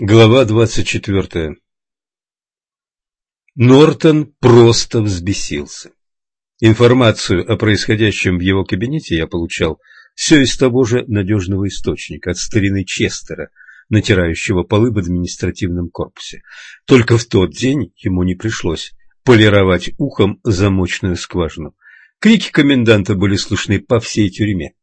Глава двадцать четвертая Нортон просто взбесился. Информацию о происходящем в его кабинете я получал все из того же надежного источника, от старины Честера, натирающего полы в административном корпусе. Только в тот день ему не пришлось полировать ухом замочную скважину. Крики коменданта были слышны по всей тюрьме.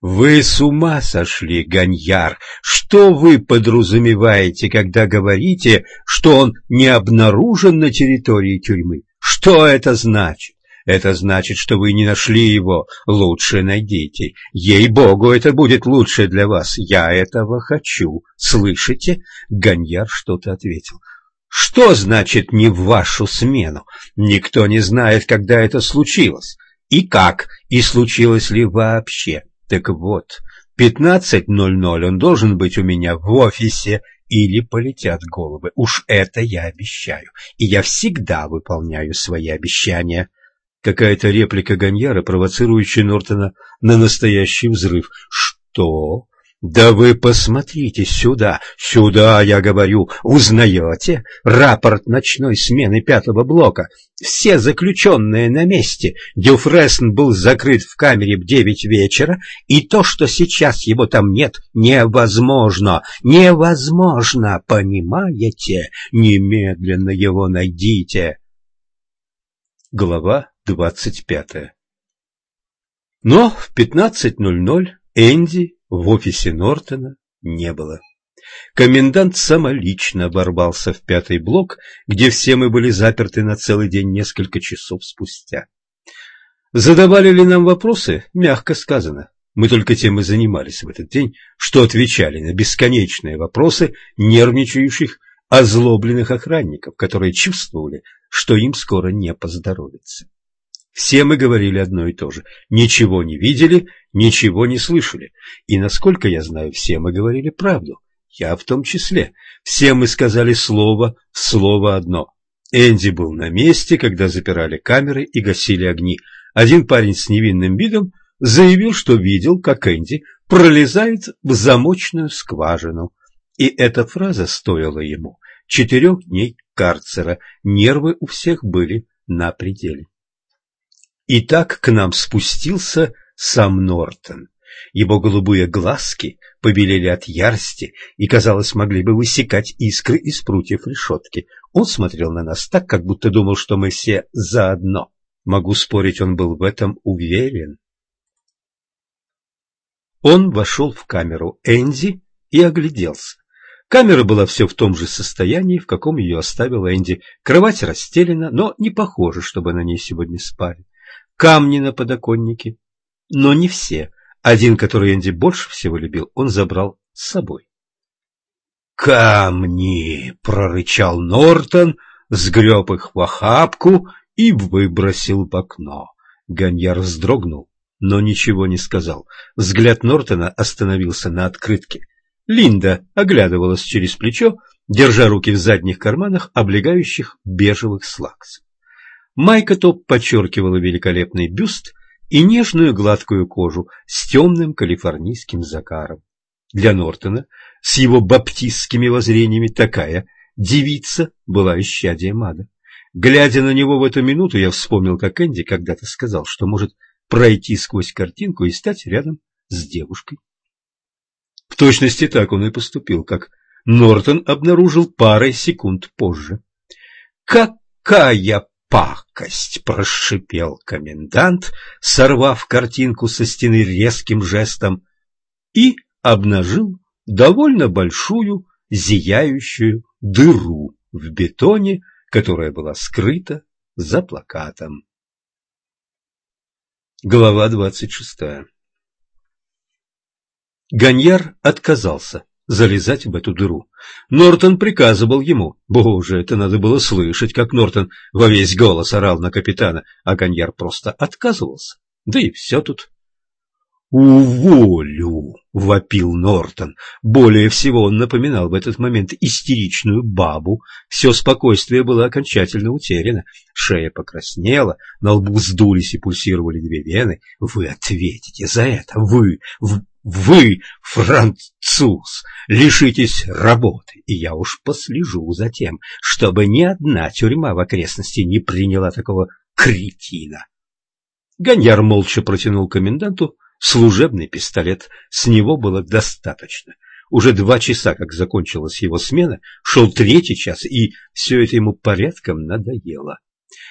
Вы с ума сошли, Ганьяр! Что вы подразумеваете, когда говорите, что он не обнаружен на территории тюрьмы? Что это значит? Это значит, что вы не нашли его. Лучше найдите. Ей-богу, это будет лучше для вас. Я этого хочу. Слышите? Ганьяр что-то ответил. Что значит не в вашу смену? Никто не знает, когда это случилось. И как, и случилось ли вообще. Так вот, 15.00 он должен быть у меня в офисе, или полетят головы. Уж это я обещаю. И я всегда выполняю свои обещания. Какая-то реплика Ганьяра, провоцирующая Нортона на настоящий взрыв. Что? Да вы посмотрите сюда, сюда, я говорю, узнаете? Рапорт ночной смены пятого блока. Все заключенные на месте. Дюфресн был закрыт в камере в девять вечера, и то, что сейчас его там нет, невозможно. Невозможно, понимаете? Немедленно его найдите. Глава двадцать пятая Но в пятнадцать ноль ноль Энди в офисе Нортона не было. Комендант самолично ворвался в пятый блок, где все мы были заперты на целый день несколько часов спустя. Задавали ли нам вопросы? Мягко сказано. Мы только тем и занимались в этот день, что отвечали на бесконечные вопросы нервничающих, озлобленных охранников, которые чувствовали, что им скоро не поздоровится. Все мы говорили одно и то же. Ничего не видели, ничего не слышали. И, насколько я знаю, все мы говорили правду. Я в том числе. Все мы сказали слово в слово одно. Энди был на месте, когда запирали камеры и гасили огни. Один парень с невинным видом заявил, что видел, как Энди пролезает в замочную скважину. И эта фраза стоила ему четырех дней карцера. Нервы у всех были на пределе. И так к нам спустился сам Нортон. Его голубые глазки побелели от ярости и, казалось, могли бы высекать искры из прутьев решетки. Он смотрел на нас так, как будто думал, что мы все заодно. Могу спорить, он был в этом уверен. Он вошел в камеру Энди и огляделся. Камера была все в том же состоянии, в каком ее оставил Энди. Кровать расстелена, но не похоже, чтобы на ней сегодня спали камни на подоконнике. Но не все. Один, который Энди больше всего любил, он забрал с собой. «Камни!» — прорычал Нортон, сгреб их в охапку и выбросил в окно. Ганьяр вздрогнул, но ничего не сказал. Взгляд Нортона остановился на открытке. Линда оглядывалась через плечо, держа руки в задних карманах, облегающих бежевых слаксов. Майка топ подчеркивала великолепный бюст и нежную гладкую кожу с темным калифорнийским закаром. Для Нортона с его баптистскими воззрениями такая девица была исчадием ада. Глядя на него в эту минуту, я вспомнил, как Энди когда-то сказал, что может пройти сквозь картинку и стать рядом с девушкой. В точности так он и поступил, как Нортон обнаружил парой секунд позже. «Какая пакость!» — прошипел комендант, сорвав картинку со стены резким жестом и обнажил довольно большую зияющую дыру в бетоне, которая была скрыта за плакатом. Глава двадцать шестая Ганьяр отказался залезать в эту дыру. Нортон приказывал ему. Боже, это надо было слышать, как Нортон во весь голос орал на капитана, а Ганьяр просто отказывался. Да и все тут. «Уволю!» — вопил Нортон. Более всего он напоминал в этот момент истеричную бабу. Все спокойствие было окончательно утеряно. Шея покраснела, на лбу вздулись и пульсировали две вены. «Вы ответите за это! Вы! вы, француз, лишитесь работы, и я уж послежу за тем, чтобы ни одна тюрьма в окрестности не приняла такого кретина. Ганьяр молча протянул коменданту служебный пистолет. С него было достаточно. Уже два часа, как закончилась его смена, шел третий час, и все это ему порядком надоело.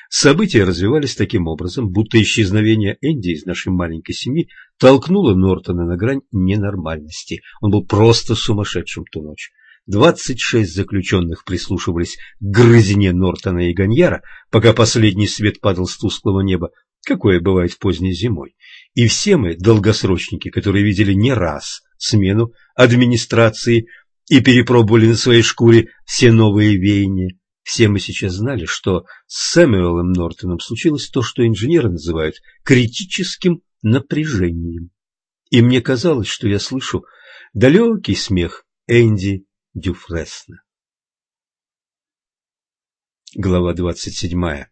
События развивались таким образом, будто исчезновение Энди из нашей маленькой семьи толкнуло Нортона на грань ненормальности. Он был просто сумасшедшим ту ночь. Двадцать шесть заключенных прислушивались к грызне Нортона и Ганьяра, пока последний свет падал с тусклого неба, какое бывает поздней зимой. И все мы, долгосрочники, которые видели не раз смену администрации и перепробовали на своей шкуре все новые веяния, все мы сейчас знали, что с Сэмюэлом Нортоном случилось то, что инженеры называют критическим напряжением. И мне казалось, что я слышу далекий смех Энди Дюфресна. Глава двадцать седьмая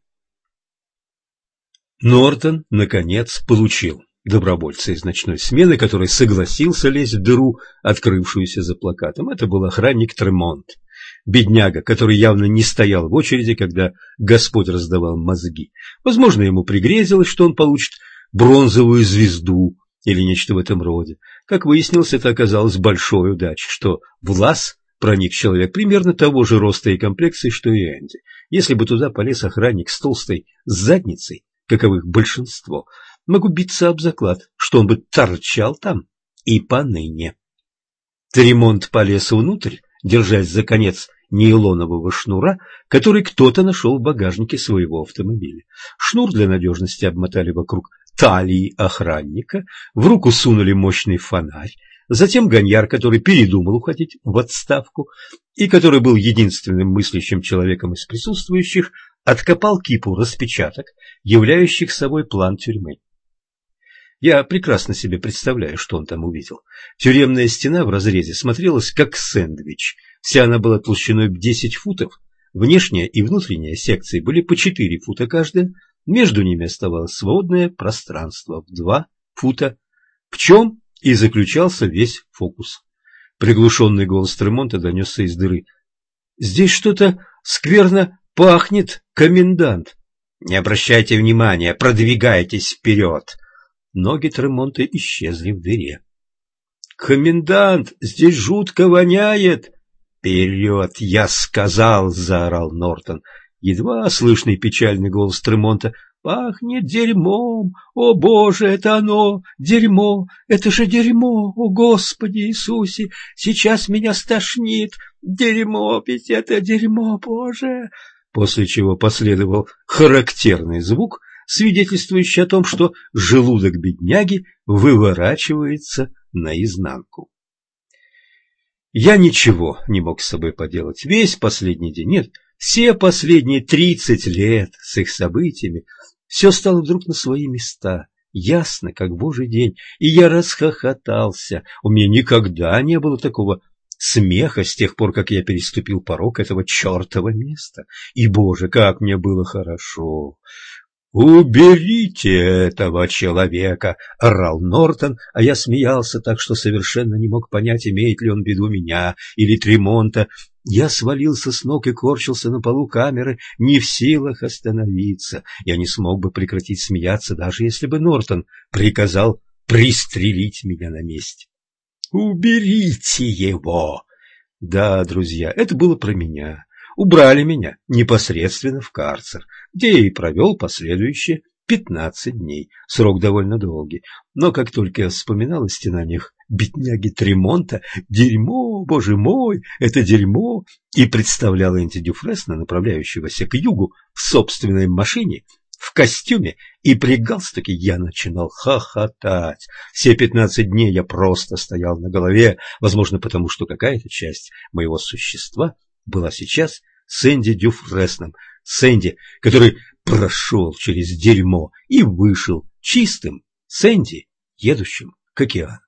Нортон, наконец, получил добровольца из ночной смены, который согласился лезть в дыру, открывшуюся за плакатом. Это был охранник Тремонт бедняга, который явно не стоял в очереди, когда Господь раздавал мозги. Возможно, ему пригрезилось, что он получит бронзовую звезду или нечто в этом роде. Как выяснилось, это оказалось большой удачей, что в лаз проник человек примерно того же роста и комплекции, что и Энди. Если бы туда полез охранник с толстой задницей, каковых большинство, могу биться об заклад, что он бы торчал там и поныне. Тремонт полез внутрь, держась за конец нейлонового шнура, который кто-то нашел в багажнике своего автомобиля. Шнур для надежности обмотали вокруг талии охранника, в руку сунули мощный фонарь, затем гоньяр, который передумал уходить в отставку и который был единственным мыслящим человеком из присутствующих, откопал кипу распечаток, являющих собой план тюрьмы. Я прекрасно себе представляю, что он там увидел. Тюремная стена в разрезе смотрелась как сэндвич. Вся она была толщиной в 10 футов. Внешняя и внутренняя секции были по 4 фута каждая. Между ними оставалось свободное пространство в 2 фута. В чем и заключался весь фокус. Приглушенный голос Тремонта донесся из дыры. «Здесь что-то скверно пахнет, комендант!» «Не обращайте внимания, продвигайтесь вперед!» Ноги Тремонта исчезли в дыре. «Комендант, здесь жутко воняет!» «Вперед, я сказал!» — заорал Нортон. Едва слышный печальный голос Тремонта. «Пахнет дерьмом! О, Боже, это оно! Дерьмо! Это же дерьмо! О, Господи Иисусе! Сейчас меня стошнит! Дерьмо! Ведь это дерьмо, Боже!» После чего последовал характерный звук, свидетельствующий о том, что желудок бедняги выворачивается наизнанку. Я ничего не мог с собой поделать. Весь последний день, нет, все последние тридцать лет с их событиями, все стало вдруг на свои места, ясно, как божий день, и я расхохотался. У меня никогда не было такого смеха с тех пор, как я переступил порог этого чертова места. И, боже, как мне было хорошо! «Уберите этого человека!» — орал Нортон, а я смеялся так, что совершенно не мог понять, имеет ли он в виду меня или Тремонта. Я свалился с ног и корчился на полу камеры, не в силах остановиться. Я не смог бы прекратить смеяться, даже если бы Нортон приказал пристрелить меня на месте. «Уберите его!» Да, друзья, это было про меня убрали меня непосредственно в карцер, где я и провел последующие пятнадцать дней. Срок довольно долгий, но как только я вспоминал о стенаниях бедняги Тремонта, дерьмо, боже мой, это дерьмо, и представлял Энди Дюфресна, направляющегося к югу в собственной машине, в костюме и при галстуке, я начинал хохотать. Все пятнадцать дней я просто стоял на голове, возможно, потому что какая-то часть моего существа была сейчас Сэнди Дюфресном. Сэнди, который прошел через дерьмо и вышел чистым. Сэнди, едущим к океану.